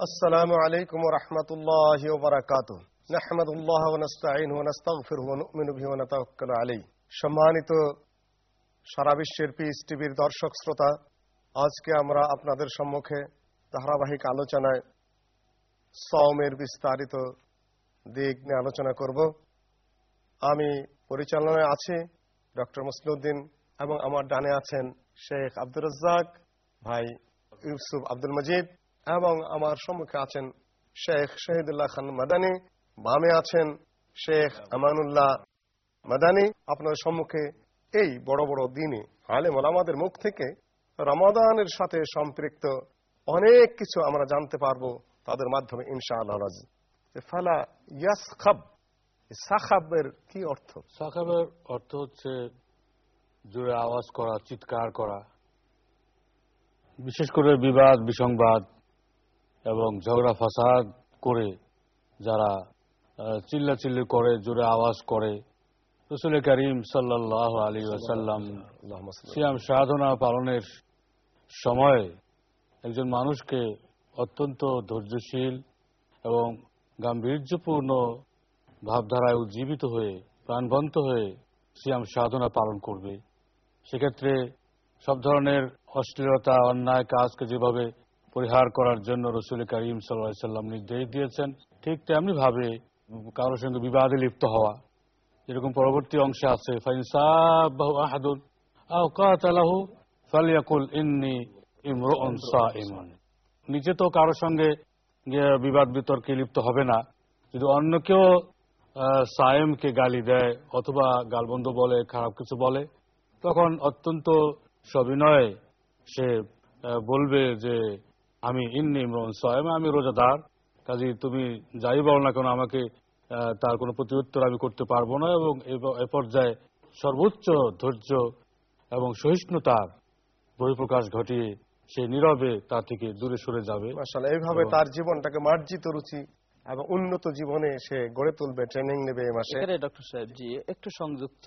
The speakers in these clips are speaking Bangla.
السلام عليكم ورحمة الله وبركاته نحمد الله ونستعينه ونستغفره ونؤمن به ونتوكل عليه সম্মানিত সারা বিশ্বের পিস টিভির দর্শক শ্রোতা আজকে আমরা আপনাদের সম্মুখে ধারাবাহিক আলোচনায় সওমের বিস্তারিত দিক নিয়ে আলোচনা করব আমি পরিচালনায় আছি ডক্টর মুসলিউদ্দিন এবং আমার ডানে আছেন শেখ আব্দুর রাজ্জাক ভাই ইউসুফ আব্দুল মজিদ এবং আমার সম্মুখে আছেন শেখ শহীদুল্লাহ খান মাদানী, বামে আছেন শেখ আমানুল্লাহ মাদানী। আপনার সম্মুখে এই বড় বড় দিনে আলেম আমাদের মুখ থেকে রমাদানের সাথে সম্পৃক্ত অনেক কিছু আমরা জানতে পারব তাদের মাধ্যমে ইনশা আল্লাহ ফালা ইয়াস খাব সাখাবের কি অর্থ? সাকাবের অর্থ হচ্ছে জোরে আওয়াজ করা, চিৎকার করা। বিশেষ করে বিবাদ, বিসংবাদ এবং ঝগড়া ফাসাদ করে যারা চিল্লাচিল্লি করে জোরে আওয়াজ করে রসুল করিম সাল্লাহ আলী সাল্লি সিয়াম সাধনা পালনের সময় একজন মানুষকে অত্যন্ত ধৈর্যশীল এবং গাম্ভীর্যপূর্ণ ভাবধারায় উজ্জীবিত হয়ে প্রাণবন্ত হয়ে সিয়াম সাধনা পালন করবে। সেক্ষেত্রে সব ধরনের অশ্লীলতা অন্যায় কাজকে যেভাবে পরিহার করার জন্য রসুল করিম সাল্লাহ সাল্লাম নির্দেশ দিয়েছেন। ঠিক তেমনি ভাবে কারোর সঙ্গে বিবাদে লিপ্ত হওয়া, যেরকম পরবর্তী অংশে আছে নিজে তো কারোর সঙ্গে বিবাদ বিতর্কে লিপ্ত হবে না। যদি অন্য কেউ সায়েমকে গালি দেয় অথবা গালবন্ধ বলে, খারাপ কিছু বলে, তখন অত্যন্ত সবিনয়ে সে বলবে যে আমি ইন্নি ইমরুন সায়েম আমি রোজাদার। কাজে তুমি যাই বলো না কেন আমাকে তার কোনো প্রতি উত্তর আমি করতে পারব না এবং এ- পর্যায়ে সর্বোচ্চ ধৈর্য এবং সহিষ্ণুতার বহিঃপ্রকাশ ঘটিয়ে সে নীরবে তা থেকে দূরে সরে যাবে। মাশাআল্লাহ এইভাবে তার জীবনটাকে মার্জিত রুচি এবং উন্নত জীবনে সে গড়ে তুলবে ট্রেনিং নেবে এই মাসে। এখানে ডক্টর সাহেব জি একটু সংযুক্ত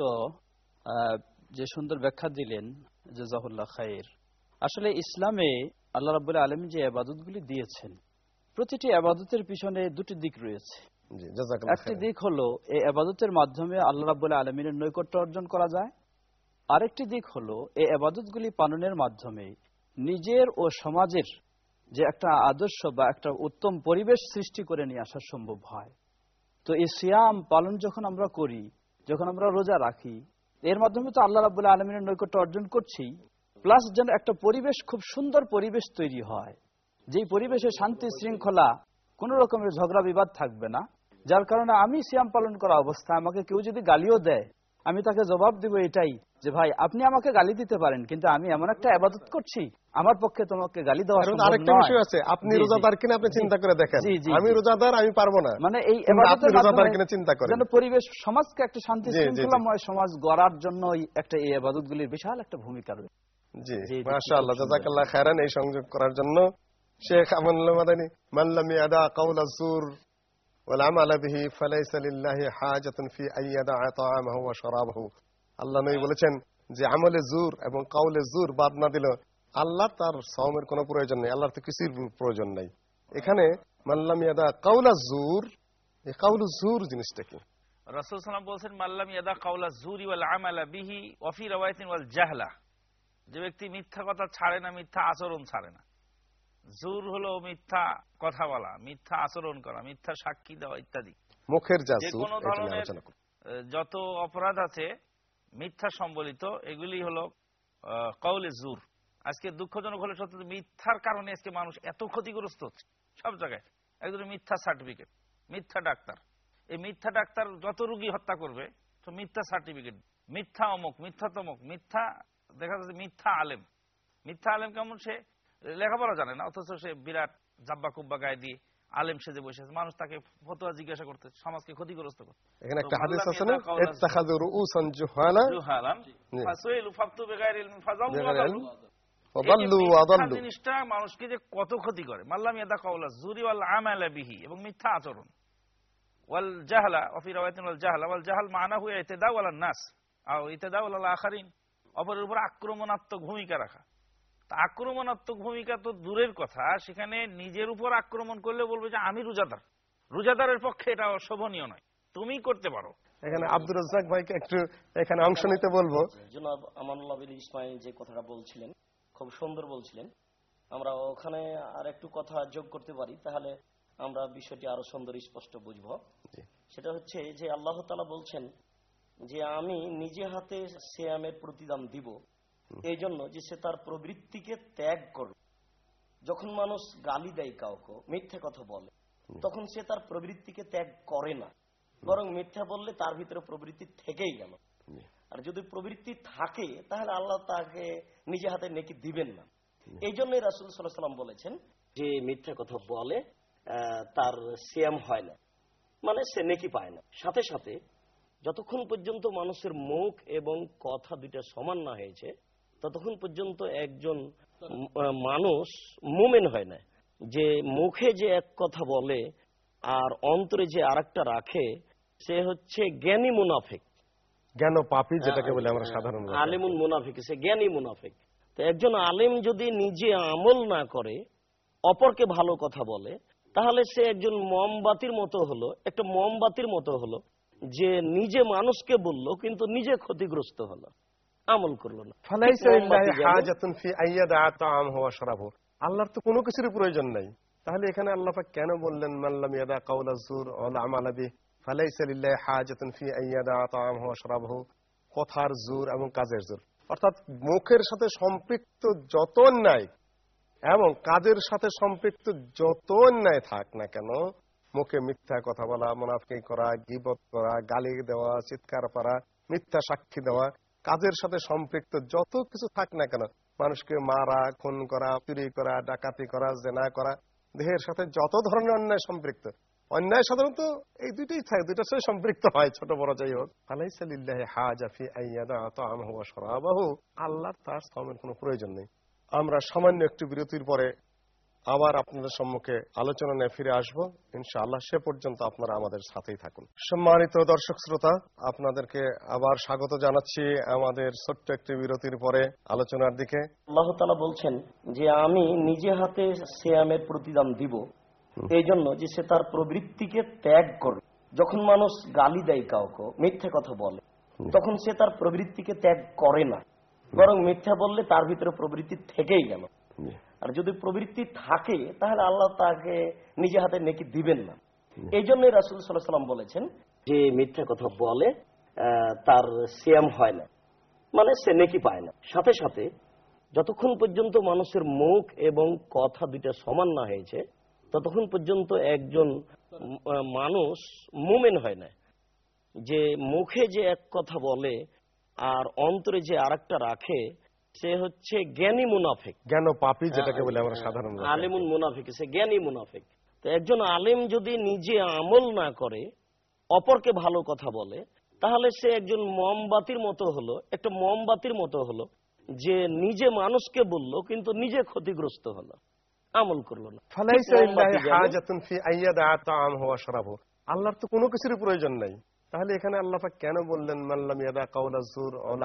আহ, যে সুন্দর ব্যাখ্যা দিলেন জাজাহুল্লাহ খায়ের। আসলে ইসলামে আল্লাহ রাবুল্লাহ আলম যে আবাদতগুলি দিয়েছেন প্রতিটি আবাদতের পিছনে দুটি দিক রয়েছে। একটি দিক হলো এই আবাদতের মাধ্যমে আল্লাহ রাবুল্লাহ আলমিনের নৈকট্য অর্জন করা যায়। আরেকটি দিক হলো এই আবাদতগুলি পালনের মাধ্যমে নিজের ও সমাজের যে একটা আদর্শ বা একটা উত্তম পরিবেশ সৃষ্টি করে নিয়ে আসা সম্ভব হয়। তো এই সিয়াম পালন যখন আমরা করি যখন আমরা রোজা রাখি এর মাধ্যমে তো আল্লাহ রাবুল্লাহ আলমিনের নৈকট্য অর্জন করছি। প্লাস যেন একটা পরিবেশ খুব সুন্দর পরিবেশ তৈরি হয়। যেই পরিবেশে শান্তি শৃঙ্খলা কোন রকমের ঝগড়া বিবাদ থাকবে না। যার কারণে আমি সিয়াম পালন করা অবস্থায় আমাকে কেউ যদি গালিও দেয় আমি তাকে জবাব দিব এটাই যে ভাই আপনি আমাকে গালি দিতে পারেন কিন্তু আমি এমন একটা আবাদত করছি। আমার পক্ষে তোমাকে গালি দেওয়া আরেকটা বিষয় আছে আপনি। রোজাদার কিনা আপনি চিন্তা করে দেখেন। আমি রোজাদার আমি পারব না। মানে এই রোজাদার কিনা চিন্তা করেন। যেন পরিবেশ সমাজকে একটা শান্তি। শৃঙ্খলাময় সমাজ গড়ার জন্য একটা এই আবাদতগুলির বিশাল একটা ভূমিকা রয়েছে। জি মাশাআল্লাহ জাযাকাল্লাহ খায়রান এই সংযোগ করার জন্য। শেখ আমানুল্লাহ মাদানী মান লাম ইয়াদা কাওলা যুর ওয়াল আমালা বিহি ফালাইসা লিল্লাহি হাজাতুন ফি আইয়াদা তাআমাহু ওয়া শারাবাহু। আল্লাহ নবী বলেছেন যে আমলে জুর এবং কাউলে জুর বাদ না দিল আল্লাহ তার সওমের কোনো প্রয়োজন নেই আল্লাহর তো কিছুর প্রয়োজন নাই। এখানে মাল্লাম ইয়াদা কাউলা জুর এই কাউলু জুর জিনিসটা কি? রাসূল সাল্লাম বলছেন মাল্লাম ইয়াদা কাউলা জুরি ওয়াল আমালা বিহি ওয়াফি রাওয়ায়াতিন ওয়াল জাহলা। যে ব্যক্তি মিথ্যা কথা ছাড়ে না মিথ্যা আচরণ ছাড়ে না। জুর হলো মিথ্যা কথা বলা মিথ্যা আচরণ করা মিথ্যা সাক্ষী দেওয়া ইত্যাদি। মুখের যে কোনো ধরনের যত অপরাধ আছে মিথ্যা সম্বলিত এগুলি হলো কওলে জুর। আজকে দুঃখজনক হলে সত্য মিথ্যার কারণে আজকে মানুষ এত ক্ষতিগ্রস্ত হচ্ছে সব জায়গায়। একজন মিথ্যা সার্টিফিকেট মিথ্যা ডাক্তার। এই মিথ্যা ডাক্তার যত রুগী হত্যা করবে তো মিথ্যা সার্টিফিকেট মিথ্যা অমুক মিথ্যা তমুক মিথ্যা দেখা যাচ্ছে মিথ্যা আলেম। মিথ্যা আলেম কেমন সে লেখাপড়া জানে না অথচ সে বিরাট জাব্বা কুব্বা গায়ে দিয়ে আলেম সেজে বসে আছে। মানুষ তাকে ফতোয়া জিজ্ঞাসা করতে সমাজকে ক্ষতিগ্রস্ত করতে। এখানে একটা হাদিস আছে না। ইত্তাখাযু রুউসান জুহালা। ফাসুইলু বিগাইরি ফাযাল্লু ওয়াদাল্লু। জিনিসটা মানুষকে যে কত ক্ষতি করে। মাল্লাম ইয়াদা কাওলা জুরি ওয়াল আমালা বিহি এবং মিথ্যা আচরণ। ওয়াল জাহলা ওয়া রাওয়ায়াতিন ওয়াল জাহলা। ওয়াল জাহাল মানাহু ইতিদাউ আলান নাস। আও ইতিদাউ আলাল আখারিন। অপরের উপর আক্রমণাত্মক ভূমিকা রাখা। তা আক্রমণাত্মক ভূমিকা তো দূরের কথা সেখানে নিজের উপর আক্রমণ করলে বলবে যে আমি রোজাদার। রোজাদারের পক্ষে এটা অশোভনীয় নয়। তুমি করতে পারো। এখানে আব্দুর রাজ্জাক ভাইকে একটু এখানে অংশ নিতে বলব। জনাব আমানুল্লাহ ইসমাইল যে কথাটা বলছিলেন খুব সুন্দর বলছিলেন। আমরা ওখানে আর একটু কথা যোগ করতে পারি তাহলে আমরা বিষয়টি আরও সুন্দর স্পষ্ট বুঝব। সেটা হচ্ছে যে আল্লাহ তালা বলছেন যে আমি নিজে হাতে শ্যামের প্রতিদান দিব এই জন্য যে সে তার প্রবৃত্তিকে ত্যাগ করবে যখন মানুষ গালি দেয় কাউকে মিথ্যে কথা বলে তখন সে তার প্রবৃত্তিকে ত্যাগ করে না। বরং মিথ্যা বললে তার ভিতরে প্রবৃত্তি থেকেই গেল। আর যদি প্রবৃত্তি থাকে তাহলে আল্লাহ তাকে নিজে হাতে নেকি দিবেন না। এই জন্যই রাসুল সাল্লাহ সাল্লাম বলেছেন যে মিথ্যা কথা বলে আহ, তার সিয়াম হয় না। মানে সে নেকি পায় না। সাথে সাথে যতক্ষণ পর্যন্ত মানুষের মুখ এবং কথা দুইটা সমান না হয়েছে ততক্ষণ পর্যন্ত একজন মানুষ মুমেন হয় না। যে মুখে যে এক কথা বলে আর অন্তরে যে আরেকটা রাখে সে হচ্ছে জ্ঞানী মুনাফেক। জ্ঞান পাপি যেটাকে বলে আমরা সাধারণ ভাষায়। আলিমুন মুনাফিক সে জ্ঞানী মুনাফিক। তো একজন আলিম যদি নিজে আমল না করে অপরকে ভালো কথা বলে তাহলে সে একজন মোমবাতির মতো হলো একটা মোমবাতির মতো হলো। যে নিজে মানুষকে বলল কিন্তু নিজে ক্ষতিগ্রস্ত হলো আমল করল না। আল্লাহর তো কোনো কিছুর প্রয়োজন নাই। তাহলে এখানে আল্লাহ কেন বললেন মাল্লাম ইয়াদা কাউলা জুর ওয়াল আমালা বিহি? ফালাইসা লিল্লাহি হাজাতুন ফি আইয়াদা তাআমহু ওয়া শারাবহু। কথার জোর এবং কাজের জোর। অর্থাৎ মুখের সাথে সম্পৃক্ত যত অন্যায় এবং কাজের সাথে সম্পৃক্ত যত অন্যায় থাক না কেন মুখে মিথ্যা কথা বলা, মুনাফিকি করা, গিবত করা, গালি দেওয়া, চিৎকার করা, মিথ্যা সাক্ষী দেওয়া, কাজের সাথে সম্পৃক্ত যত কিছু থাক না কেন, মানুষকে মারা, খুন করা, চুরি করা, ডাকাতি করা, জেনা করা, দেহের সাথে যত ধরনের অন্যায় সম্পৃক্ত। অন্যায় সাধারণত এই দুইটাই থাকে, দুইটার সাথে সম্পৃক্ত হয়, ছোট বড় যাই হোক। আলাইসালিল্লাহ হাজাফি আইয়াদা আল্লাহর তার শ্রমের কোনো প্রয়োজন নেই। আমরা সামান্য একটু বিরতির পরে আবার আপনাদের সম্মুখে আলোচনা নিয়ে ফিরে আসব। ইনশাআল্লাহ সে পর্যন্ত আপনারা আমাদের সাথেই থাকুন। সম্মানিত দর্শক শ্রোতা আপনাদেরকে আবার স্বাগত জানাচ্ছি আমাদের ছোট্ট একটি বিরতির পরে আলোচনার দিকে। আল্লাহ তালা বলছেন যে আমি নিজে হাতে শ্যামের প্রতিদান দিব। এই জন্য যে সে তার প্রবৃত্তিকে ত্যাগ করবে। যখন মানুষ গালি দেয় কাউকে মিথ্যে কথা বলে তখন সে তার প্রবৃত্তিকে ত্যাগ করে না। বরং মিথ্যা বললে তার ভিতরে প্রবৃত্তি থেকেই গেল। আর যদি প্রবৃত্তি থাকে তাহলে আল্লাহ তাকে নিজে হাতে নেকি দিবেন না। এই জন্যই রাসুল সাল্লাম বলেছেন যে মিথ্যা কথা বলে তার সিয়াম হয় না। মানে সে নেকি পায় না। সাথে সাথে যতক্ষণ পর্যন্ত মানুষের মুখ এবং কথা দুইটা সমান না হয়েছে ততক্ষণ পর্যন্ত একজন মানুষ মুমেন হয় না। যে মুখে যে এক কথা বলে আর অন্তরে যে আরেকটা রাখে সে হচ্ছে জ্ঞানী মুনাফেক। জ্ঞান পাপি যেটাকে বলে আমরা সাধারণ আলিমুন মুনাফিক সে জ্ঞানী মুনাফিক। তো একজন আলেম যদি নিজে আমল না করে অপরকে ভালো কথা বলে তাহলে সে একজন মোমবাতির মতো হলো একটা মোমবাতির মতো হলো যে নিজে মানুষকে বলল কিন্তু নিজে ক্ষতিগ্রস্ত হলো আমল করল না। আল্লাহর তো কোনো কিছুর প্রয়োজন নাই। তাহলে এখানে আল্লাহ কেন বললেন মাল্লাম ইয়াদা কাউলা জুর ওয়াল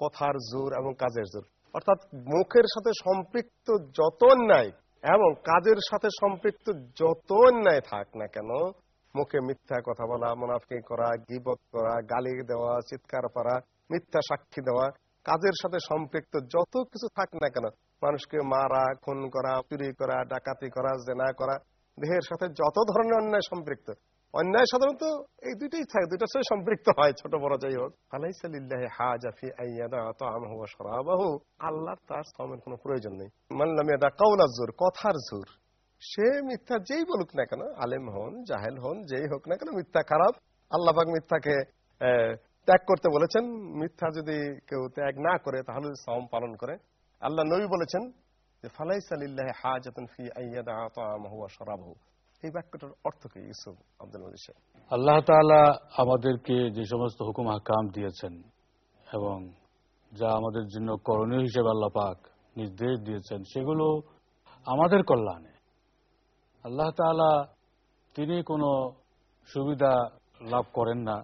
কথার জোর এবং কাজের জোর। অর্থাৎ মুখের সাথে সম্পৃক্ত যত অন্যায় এবং কাজের সাথে সম্পৃক্ত যত অন্যায় থাক না কেন, মুখে মিথ্যা কথা বলা, মুনাফিকি করা, গিবত করা, গালি দেওয়া, চিৎকার করা, মিথ্যা সাক্ষী দেওয়া, কাজের সাথে সম্পৃক্ত যত কিছু থাক না কেন, মানুষকে মারা, খুন করা, চুরি করা, ডাকাতি করা, জেনা করা, দেহের সাথে যত ধরনের অন্যায় সম্পৃক্ত অন্যায় সাধারণত এই দুইটাই থাকে, দুইটার সাথে সম্পৃক্ত হয়, ছোট বড় যাই হোক। আলাইসালিল্লাহি হাজাফি আইয়াদা তাআমহু ওয়া শারাবাহু। আল্লাহর তার শ্রমের কোনো প্রয়োজন নেই। মানলাম ইয়াদা কাউলা জোর কথার জোর সে মিথ্যা যেই বলুক না কেন, আলেম হন, জাহেল হন, যেই হোক না কেন, মিথ্যা খারাপ। আল্লাহ পাক মিথ্যাকে ত্যাগ করতে বলেছেন। মিথ্যা যদি কেউ ত্যাগ না করে, তাহলে সম পালন করে। আল্লাহ নবী বলেছেন যে ফালাইসালিল্লাহি হাজাতুন ফি আইয়াদা তাআমহু ওয়া শারাবাহু। এই বাক্যটার অর্থ কি, ইউসুফ আব্দুল মজিদ সাহেব? আল্লাহ তাআলা আমাদেরকে যে সমস্ত হুকুম হাকাম দিয়েছেন এবং যা আমাদের জন্য করণীয় হিসেবে আল্লাহ পাক নির্দেশ দিয়েছেন, সেগুলো আমাদের কল্যাণে। আল্লাহ তাআলা তিনি কোনো সুবিধা লাভ করেন না।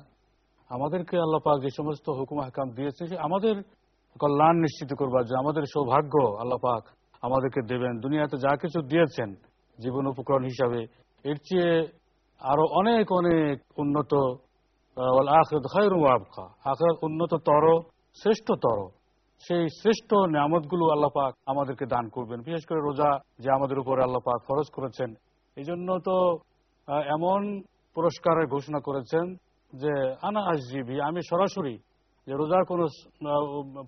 আমাদেরকে আল্লাহ পাক যে সমস্ত হুকুম হাকাম দিয়েছে, সে আমাদের কল্যাণ নিশ্চিত করবার যে আমাদের সৌভাগ্য আল্লাহ পাক আমাদেরকে দেবেন। দুনিয়াতে যা কিছু দিয়েছেন জীবন উপকরণ হিসাবে। এর চেয়ে আরও অনেক অনেক উন্নত আবখা আখরত উন্নততর, শ্রেষ্ঠতর। সেই শ্রেষ্ঠ নিয়ামতগুলো পাক আমাদেরকে দান করবেন। বিশেষ করে রোজা যে আমাদের উপরে আল্লাহ পাক ফরজ করেছেন। এই জন্য তো এমন পুরস্কারের ঘোষণা করেছেন যে, আনা আসজিবি আমি সরাসরি যে রোজার কোন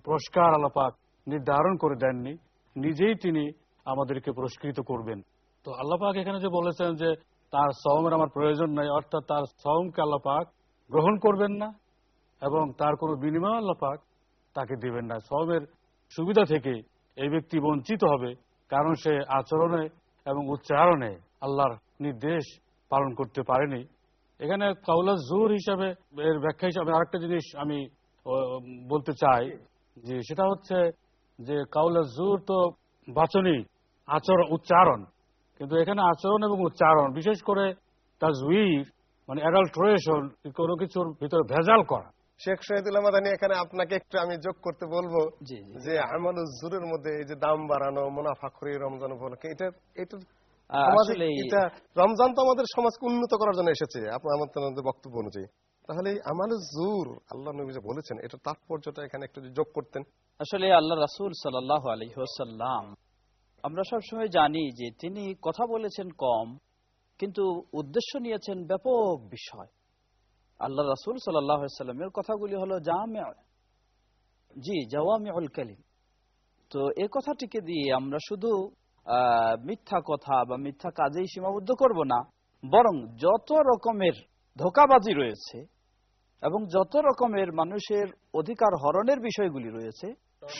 পুরস্কার আল্লাহ পাক নির্ধারণ করে দেননি, নিজেই তিনি আমাদেরকে পুরস্কৃত করবেন। তো আল্লাহ পাক এখানে যে বলেছেন যে তার সওমের আমার প্রয়োজন নাই, অর্থাৎ তার সওমকে আল্লাহ পাক গ্রহণ করবেন না এবং তার কোনো বিনিময় আল্লাহ পাক তাকে দিবেন না। সবের সুবিধা থেকে এই ব্যক্তি বঞ্চিত হবে কারণ সে আচরণে এবং উচ্চারণে আল্লাহর নির্দেশ পালন করতে পারেনি। এখানে কাউলা জোর হিসাবে এর ব্যাখ্যা হিসাবে আরেকটা জিনিস আমি বলতে চাই যে সেটা হচ্ছে যে কাউলা জোর তো বাচনিক আচরণ, উচ্চারণ কিন্তু এখানে আচরণ এবং উচ্চারণ বিশেষ করে তাজউইর মানে অ্যাডাল্ট্রেশন কোনো কিছুর ভিতরে ভেজাল করা। শেখ শহীদুল্লাহ মাদানী এখানে আপনাকে একটু আমি যোগ করতে বলব যে আমানুজুরের মধ্যে এই যে দাম বাড়ানো মুনাফাখরি রমজান উপলক্ষে এটা এটা এটা রমজান তো আমাদের সমাজকে উন্নত করার জন্য এসেছে। আপনার আমার বক্তব্য অনুযায়ী। তাহলে আমানুজ জুর আল্লাহ নবী যে বলেছেন এটা তাৎপর্যটা এখানে একটু যোগ করতেন। আসলে আল্লাহ রাসুল সাল্লাহ আলহিহাসাল্লাম আমরা সবসময় জানি যে তিনি কথা বলেছেন কম, কিন্তু উদ্দেশ্য নিয়েছেন ব্যাপক বিষয়। আল্লাহ রাসুল সাল্লামের কথাগুলি হলো জামে জি, জাওয়ামিউল কালিম। তো এই কথাটিকে দিয়ে আমরা শুধু মিথ্যা কথা বা মিথ্যা কাজেই সীমাবদ্ধ করব না, বরং যত রকমের ধোকাবাজি রয়েছে এবং যত রকমের মানুষের অধিকার হরণের বিষয়গুলি রয়েছে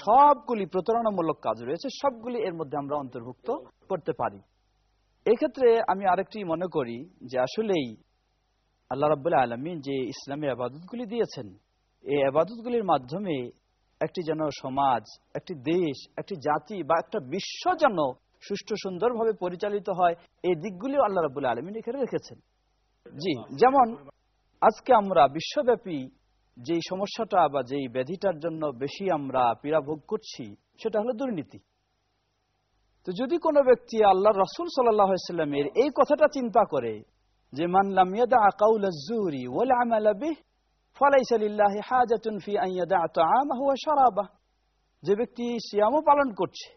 সবগুলি প্রতারণামূলক কাজ রয়েছে, সবগুলি এর মধ্যে আমরা অন্তর্ভুক্ত করতে পারি। এক্ষেত্রে আমি আরেকটি মনে করি যে আসলেই আল্লাহ রাবুল্লাহ আলমিন যে ইসলামী আবাদতগুলি দিয়েছেন, এই আবাদতগুলির মাধ্যমে একটি যেন সমাজ, একটি দেশ, একটি জাতি বা একটা বিশ্ব যেন সুষ্ঠু সুন্দরভাবে পরিচালিত হয়, এই দিকগুলিও আল্লাহ রাবুল্লাহ আলমিন এখানে রেখেছেন। জি, যেমন আজকে আমরা বিশ্বব্যাপী যেই সমস্যাটা বা যেই ব্যাধিটার জন্য বেশি আমরা পীড়া ভোগ করছি, সেটা হলো দুর্নীতি। তো যদি কোনো ব্যক্তি আল্লাহ রসুল সাল্লামের এই কথাটা চিন্তা করে যে মানলাম যে ব্যক্তি সিয়ামও পালন করছে,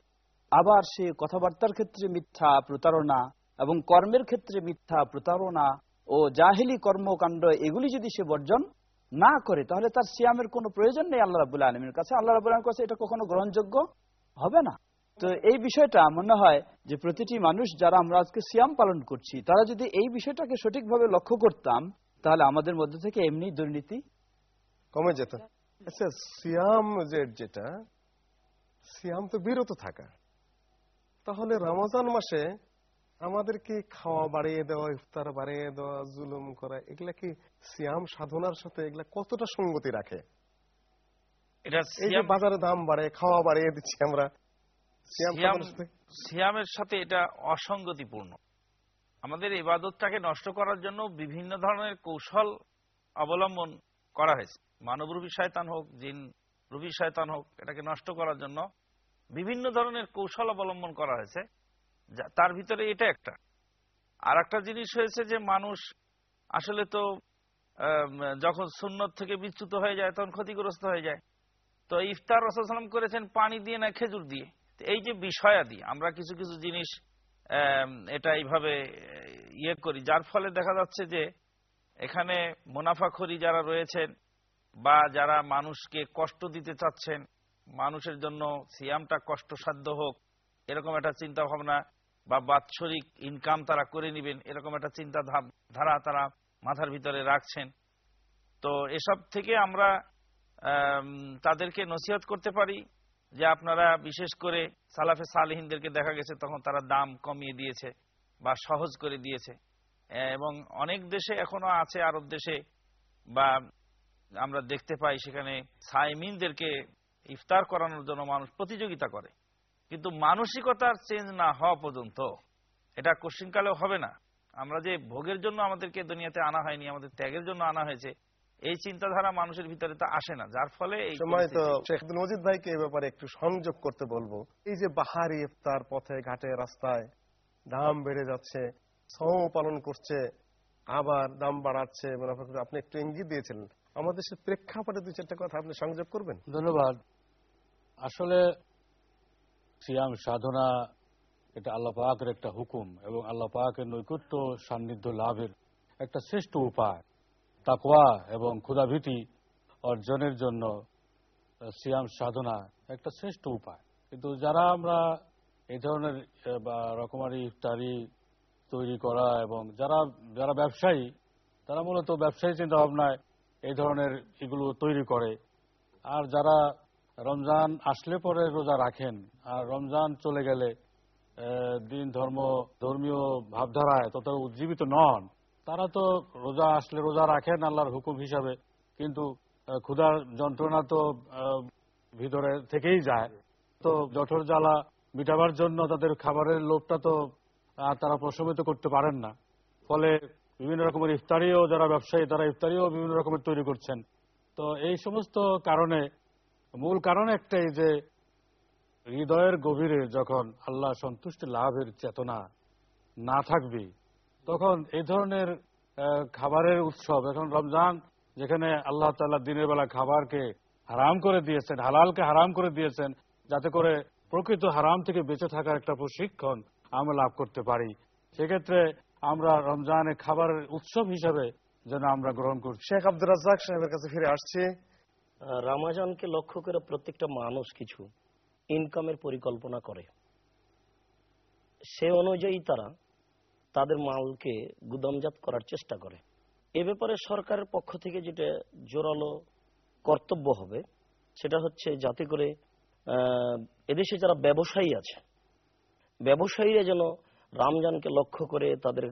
আবার সে কথাবার্তার ক্ষেত্রে মিথ্যা প্রতারণা এবং কর্মের ক্ষেত্রে মিথ্যা প্রতারণা ও জাহিলি কর্মকাণ্ড, এগুলি যদি সে বর্জন না করে, তাহলে তার সিয়ামের কোনো প্রয়োজন নেই আল্লাহ রাবুল্লাহ আলমীর কাছে। আল্লাহ রাবুল আলমের কাছে এটা কখনো গ্রহণযোগ্য হবে না। তো এই বিষয়টা মনে হয় যে প্রতিটি মানুষ যারা আমরা আজকে সিয়াম পালন করছি, তারা যদি এই বিষয়টাকে সঠিকভাবে লক্ষ্য করতাম, তাহলে আমাদের মধ্যে থেকে এমনি দুর্নীতি কমে যেত। আচ্ছা সিয়াম যেটা, সিয়াম তো বিরত থাকা। তাহলে রমজান মাসে আমাদেরকে খাওয়া বাড়িয়ে দেওয়া ইফতার বাড়িয়ে দেওয়া জুলুম করা এগুলা কি সিয়াম সাধনার সাথে এগুলা কতটা সঙ্গতি রাখে? এটা এই যে বাজারে দাম বাড়ে খাওয়া বাড়িয়ে দিচ্ছি আমরা। সিয়ামের সাথে এটা অসঙ্গতিপূর্ণ। আমাদের ইবাদতটাকে নষ্ট করার জন্য বিভিন্ন ধরনের কৌশল অবলম্বন করা হয়েছে। মানবরূপী শয়তান হোক জিন রূপী শয়তান হোক এটাকে নষ্ট করার জন্য বিভিন্ন ধরনের কৌশল অবলম্বন করা হয়েছে। তার ভিতরে এটা একটা। আর একটা জিনিস হয়েছে যে মানুষ আসলে তো যখন সুন্নত থেকে বিচ্যুত হয়ে যায়, তখন ক্ষতিগ্রস্ত হয়ে যায়। তো ইফতার রসালাম করেছেন পানি দিয়ে না খেজুর দিয়ে। এই যে বিষয়াদি, আমরা কিছু কিছু জিনিস এটা এইভাবে ইয়ে করি। যার ফলে দেখা যাচ্ছে যে এখানে মুনাফাখরি যারা রয়েছেন বা যারা মানুষকে কষ্ট দিতে চাচ্ছেন, মানুষের জন্য সিয়ামটা কষ্টসাধ্য হোক, এরকম একটা চিন্তা ভাবনা বা বাৎসরিক ইনকাম তারা করে নেবেন এরকম একটা চিন্তা ধারা তারা মাথার ভিতরে রাখছেন। তো এসব থেকে আমরা আম, তাদেরকে নসিহত করতে পারি যে আপনারা বিশেষ করে সালাফে সালেহিনদেরকে দেখা গেছে তখন তারা দাম কমিয়ে দিয়েছে বা সহজ করে দিয়েছে। এবং অনেক দেশে এখনও আছে আরব দেশে বা আমরা দেখতে পাই সেখানে সাইমিনদেরকে ইফতার করানোর জন্য মানুষ প্রতিযোগিতা করে। কিন্তু মানসিকতার চেঞ্জ না হওয়া পর্যন্ত এটা কোশ্চিনকালেও হবে না। আমরা যে ভোগের জন্য আমাদেরকে দুনিয়াতে আনা হয়নি আমাদের ত্যাগের জন্য আনা হয়েছে এই চিন্তাধারা মানুষের ভিতরে তো আসে না যার ফলে এই সময় তো শেখ আব্দুল মজিদ ভাইকে এই ব্যাপারে একটু সংযোগ করতে বলব। এই যে বাহারি ইফতার পথে ঘাটে রাস্তায় দাম বেড়ে যাচ্ছে সম পালন করছে আবার দাম বাড়াচ্ছে আপনি একটু ইঙ্গিত দিয়েছিলেন। আমাদের সে প্রেক্ষাপটে দুই চারটা কথা আপনি সংযোগ করবেন? ধন্যবাদ। আসলে সিয়াম, সাধনা, এটা আল্লাহ পাকের একটা হুকুম এবং আল্লাহ পাকের নৈকট্য সান্নিধ্য লাভের একটা শ্রেষ্ঠ উপায়। তাকওয়া এবং ক্ষুধাভীতি অর্জনের জন্য সিয়াম, সাধনা একটা শ্রেষ্ঠ উপায়। কিন্তু যারা আমরা এই ধরনের বা রকমারি ইফতারি তৈরি করা এবং যারা যারা ব্যবসায়ী, তারা মূলত ব্যবসায়ী চিন্তা ভাবনায় এই ধরনের এগুলো তৈরি করে। আর যারা রমজান আসলে পরে রোজা রাখেন, আর রমজান চলে গেলে দিন ধর্ম, ধর্মীয় ভাবধারায় তত উজ্জীবিত নন। তারা তো রোজা আসলে রোজা রাখেন আল্লাহর হুকুম হিসাবে, কিন্তু ক্ষুধার যন্ত্রণা তো ভিতরে থেকেই যায়। তো জঠর জ্বালা মিটাবার জন্য তাদের খাবারের লোভটা তো আর তারা প্রশমিত করতে পারেন না। ফলে বিভিন্ন রকমের ইফতারিও যারা ব্যবসায়ী, তারা ইফতারিও বিভিন্ন রকমের তৈরি করছেন। তো এই সমস্ত কারণে মূল কারণ একটাই যে হৃদয়ের গভীরে যখন আল্লাহ সন্তুষ্টি লাভের চেতনা না থাকবে, তখন এই ধরনের খাবারের উৎসব, এখন রমজান, যেখানে আল্লাহ তাল্লাহ দিনের বেলা খাবারকে হারাম করে দিয়েছেন, হালালকে হারাম করে দিয়েছেন, যাতে করে প্রকৃত হারাম থেকে বেঁচে থাকার একটা প্রশিক্ষণ আমরা লাভ করতে পারি। সেক্ষেত্রে আমরা রমজানে খাবারের উৎসব হিসাবে যেন আমরা গ্রহণ করছি। শেখ আব্দুল রাজ্জাক সাহেবের কাছে ফিরে আসছি। রামাজানকে লক্ষ্য করে প্রত্যেকটা মানুষ কিছু ইনকামের পরিকল্পনা করে। সে অনুযায়ী তারা তাদের মালকে গুদামজাত করার চেষ্টা করে। এ ব্যাপারে সরকারের পক্ষ থেকে যেটা জোরালো কর্তব্য হবে, সেটা হচ্ছে যাতে করে এদেশে যারা ব্যবসায়ী আছে, ব্যবসায়ীরা যেন রমজানকে লক্ষ্য করে তাদের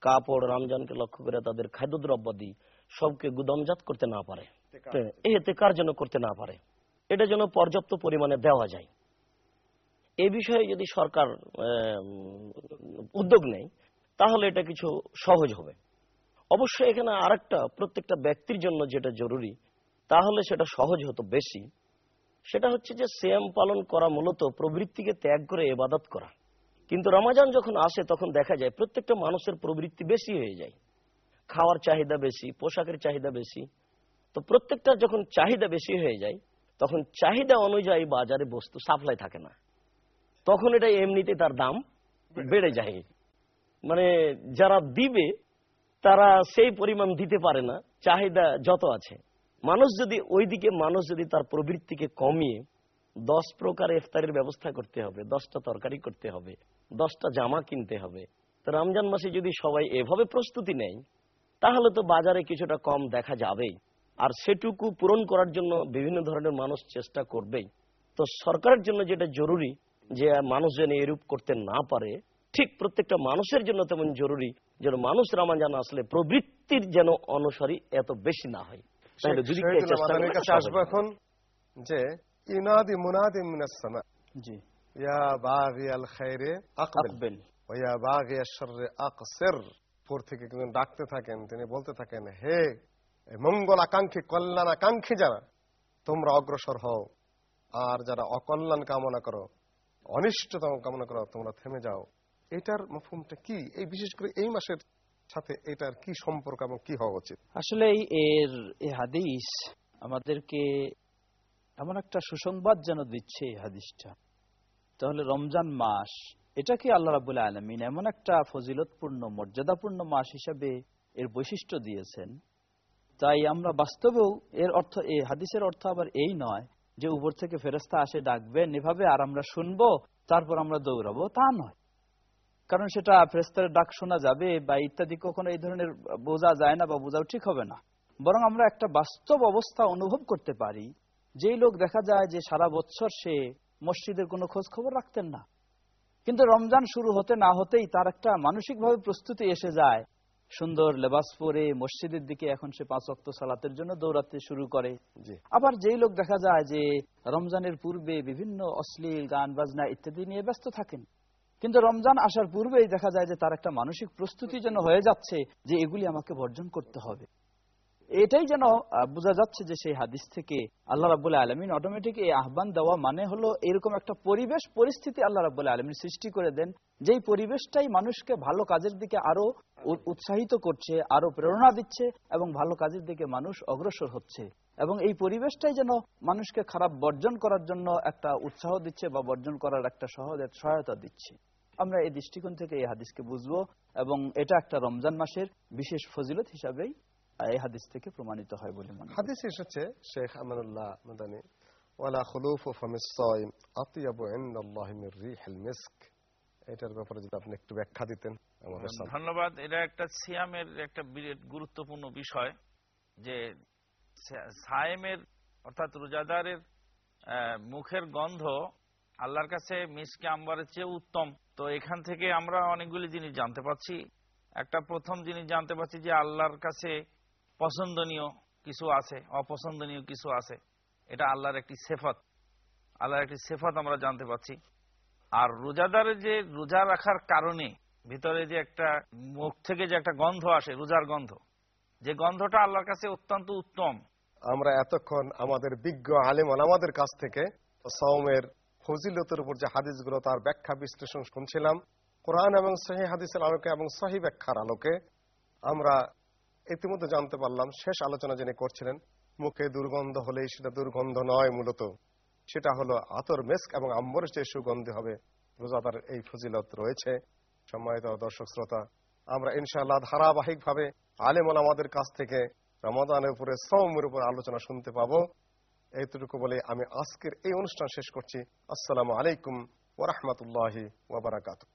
কাপড়, রমজানকে লক্ষ্য করে তাদের খাদ্যদ্রব্যাদি সবকে গুদামজাত করতে না পারে। এতে কার যেন করতে না পারে। এটা যেন পর্যাপ্ত পরিমাণে দেওয়া যায়। এ বিষয়ে যদি সরকার উদ্যোগ নেয় তাহলে এটা কিছু সহজ হবে। অবশ্যই এখানে আরেকটা প্রত্যেকটা ব্যক্তির জন্য যেটা জরুরি তাহলে সেটা সহজ হতো বেশি। সেটা হচ্ছে যে শ্যাম পালন করা মূলত প্রবৃত্তিকে ত্যাগ করে এবাদত করা। কিন্তু রমাজান যখন আসে তখন দেখা যায় প্রত্যেকটা মানুষের প্রবৃত্তি বেশি হয়ে যায়। খাওয়ার চাহিদা বেশি পোশাকের চাহিদা বেশি তো প্রত্যেকটা যখন চাহিদা বেশি হয়ে যায়, তখন চাহিদা অনুযায়ী বাজারে বস্তু সাপ্লাই থাকে না। তখন এটা এমনিতে তার দাম বেড়ে যায়। মানে যারা দিবে, তারা সেই পরিমাণ দিতে পারে না, চাহিদা যত আছে। মানুষ যদি ওইদিকে, মানুষ যদি তার প্রবৃত্তিকে কমিয়ে দশ প্রকার ইফতারের ব্যবস্থা করতে হবে, দশটা তরকারি করতে হবে, দশটা জামা কিনতে হবে, তো রমজান মাসে যদি সবাই এভাবে প্রস্তুতি নেয়, তাহলে তো বাজারে কিছুটা কম দেখা যাবেই। আর সেটুকু পূরণ করার জন্য বিভিন্ন ধরনের মানুষ চেষ্টা করবেই। তো সরকারের জন্য যেটা জরুরি যে মানুষ যেন এরূপ করতে না পারে ঠিক প্রত্যেকটা মানুষের জন্য তেমন জরুরি যেন মানুষ রমজান আসলে প্রবৃত্তির যেন অনুসারী এত বেশি না হয়। থেকে আসব এখন যে ইনাদি মুনাদি জি। ইয়া খাইরে আকবিল। ওয়া আকসির। ডাকতে থাকেন তিনি বলতে থাকেন হে মঙ্গল আকাঙ্ক্ষী, কল্যাণ আকাঙ্ক্ষী যারা, তোমরা অগ্রসর হও। আর যারা অকল্যাণ কামনা করো, অনিষ্টতম কামনা করো, তোমরা থেমে যাও। এটার মফহুমটা কি? এই বিশেষ করে এই মাসের সাথে এটার কি সম্পর্ক এবং কি হওয়া উচিত? আসলে এর হাদিস আমাদেরকে এমন একটা সুসংবাদ যেন দিচ্ছে এই হাদিসটা। তাহলে রমজান মাস, এটা এটাকে আল্লাহ রাবুল আলমিন এমন একটা ফজিলতপূর্ণ, মর্যাদাপূর্ণ মাস হিসাবে এর বৈশিষ্ট্য দিয়েছেন? তাই আমরা বাস্তবেও এর অর্থ, এই হাদিসের অর্থ আবার এই নয় যে উপর থেকে ফেরস্তা আসে ডাকবেন, এভাবে আর আমরা শুনব, তারপর আমরা দৌড়াবো, তা নয়। কারণ সেটা ফেরেস্তার ডাক শোনা যাবে বা ইত্যাদি কখনো এই ধরনের বোঝা যায় না বা বোঝাও ঠিক হবে না। বরং আমরা একটা বাস্তব অবস্থা অনুভব করতে পারি। যেই লোক দেখা যায় যে সারা বছর সে মসজিদের কোনো খোঁজ খবর রাখতেন না। কিন্তু রমজান শুরু হতে না হতেই তার একটা মানসিকভাবে প্রস্তুতি এসে যায় সুন্দর লেবাস পরে মসজিদের দিকে এখন সে পাঁচ অক্ত সালাতের জন্য দৌড়াতে শুরু করে। আবার যেই লোক দেখা যায় যে রমজানের পূর্বে বিভিন্ন অশ্লীল গান বাজনা ইত্যাদি নিয়ে ব্যস্ত থাকেন কিন্তু রমজান আসার পূর্বেই দেখা যায় যে তার একটা মানসিক প্রস্তুতি যেন হয়ে যাচ্ছে যে এগুলি আমাকে বর্জন করতে হবে। এটাই যেন বোঝা যাচ্ছে যে সেই হাদিস থেকে আল্লাহ রাবুল্লাহ আলমিন অটোমেটিক এই আহ্বান দেওয়া মানে হলো এরকম একটা পরিবেশ, পরিস্থিতি আল্লাহ রাবুল্লাহ আলমিন সৃষ্টি করে দেন, যেই পরিবেশটাই মানুষকে ভালো কাজের দিকে আরও উৎসাহিত করছে, আরও প্রেরণা দিচ্ছে এবং ভালো কাজের দিকে মানুষ অগ্রসর হচ্ছে। এবং এই পরিবেশটাই যেন মানুষকে খারাপ বর্জন করার জন্য একটা উৎসাহ দিচ্ছে বা বর্জন করার একটা সহায়তা দিচ্ছে। আমরা এই দৃষ্টিকোণ থেকে এই হাদিসকে বুঝব এবং এটা একটা রমজান মাসের বিশেষ ফজিলত হিসাবেই এই হাদিস থেকে প্রমাণিত হয় বলে মনে হাদিস এসেছে শেখ আমানুল্লাহ মাদানী ওয়ালা খুলুফ ফামিস সাইম আতিয়াবু ইনদাল্লাহি মির রিহিল মিস্ক। এটার ব্যাপারে যদি আপনি একটু ব্যাখ্যা দিতেন আমাদের ধন্যবাদ। এটা একটা সিয়ামের একটা বিরাট গুরুত্বপূর্ণ বিষয় যে সায়েমের অর্থাৎ রোজাদারের আহ, মুখের গন্ধ আল্লাহর কাছে মিসকে আম্বারের চেয়ে উত্তম। তো এখান থেকে আমরা অনেকগুলি জিনিস জানতে পারছি। একটা প্রথম জিনিস জানতে পারছি যে আল্লাহর কাছে পছন্দনীয় কিছু আছে, অপছন্দনীয় কিছু আছে, এটা আল্লাহর একটি সেফত। আল্লাহর একটি সেফত আমরা জানতে পারছি। আর রোজাদারের যে রোজা রাখার কারণে ভিতরে যে একটা মুখ থেকে যে একটা গন্ধ আসে, রোজার গন্ধ, যে গন্ধটা আল্লাহর কাছে অত্যন্ত উত্তম। আমরা এতক্ষণ আমাদের বিজ্ঞ আলেম আমাদের কাছ থেকে সৌমের ফজিলতের উপর যে হাদিসগুলো তার ব্যাখ্যা বিশ্লেষণ শুনছিলাম, কোরআন এবং সহি হাদিসের আলোকে এবং সহি ব্যাখ্যার আলোকে আমরা ইতিমধ্যে জানতে পারলাম, শেষ আলোচনা যিনি করছিলেন, মুখে দুর্গন্ধ হলেই সেটা দুর্গন্ধ নয় মূলত। সেটা হলো আতর মেস্ক এবং আম্বরের যে সুগন্ধি হবে। রোজাদার এই ফজিলত রয়েছে। সম্মানিত দর্শক শ্রোতা, আমরা ইনশাআল্লাহ ধারাবাহিকভাবে আলেমন আমাদের কাছ থেকে রমাদানের উপরে সৌমের উপর আলোচনা শুনতে পাবো। এইটুকু বলে আমি আজকের এই অনুষ্ঠান শেষ করছি। আসসালামু আলাইকুম ওরহমতুল্লাহি ওবরাকাতু